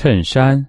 衬衫。